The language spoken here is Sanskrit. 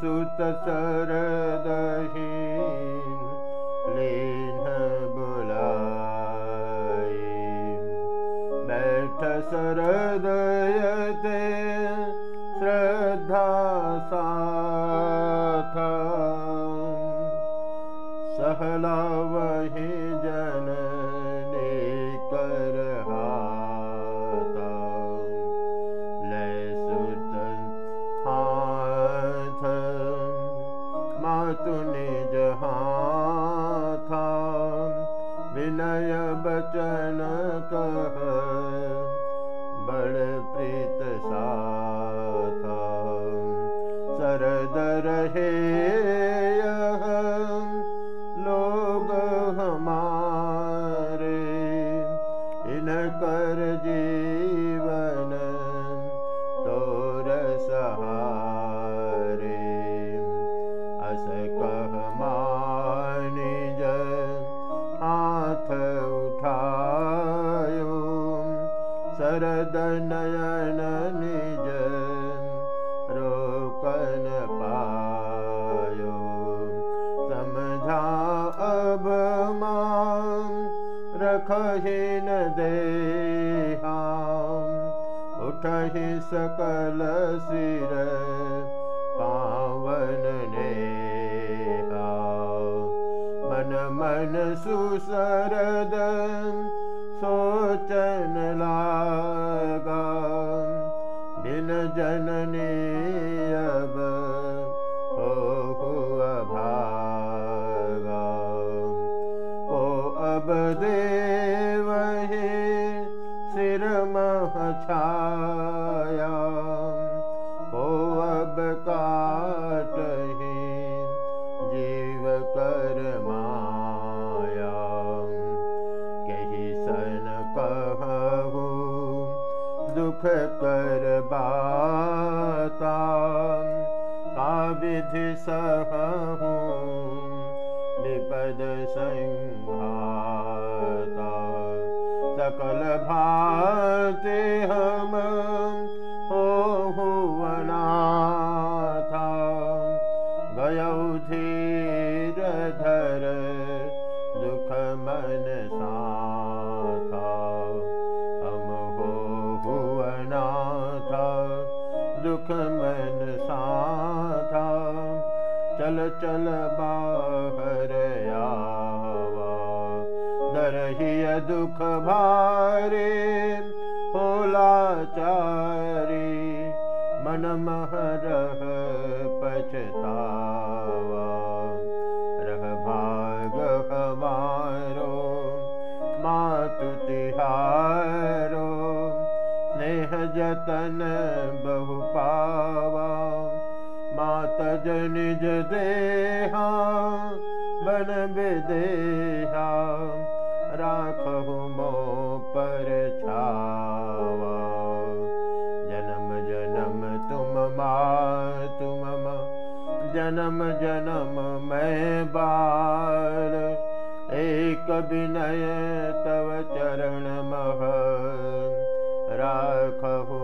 सुत सरदही लीन बुलाई बैठ सरदयते सहला वही जननी कर हाथा ले सुत हाथ मातु निज हाथा। विनय बचन कह बड़ प्रीत साथा। सरद रहे नयन निज रोकन पायो समझा अब मान रखहि न दे उठहि सकल सिर पावन ने मन मन सुसरद सोचन लागा दिन जननी अब हो भागा ओ अब दे छाया दुख कर बाता का विधि सहु विपद संघाता सकल भाते हम हो हुवनाथा गयौ धीर धर दुख मन दुख मन साथा चल चल बाहर आवा। दरहिय दुख भारे होला चारी। मन महरह पछतावा स्नेह जतन बहु पावा मात जनिज देहा बन विदेहा राखहु मो पर जन्म जन्म तुम मा तुम जन्म जन्म एक विनय राखहु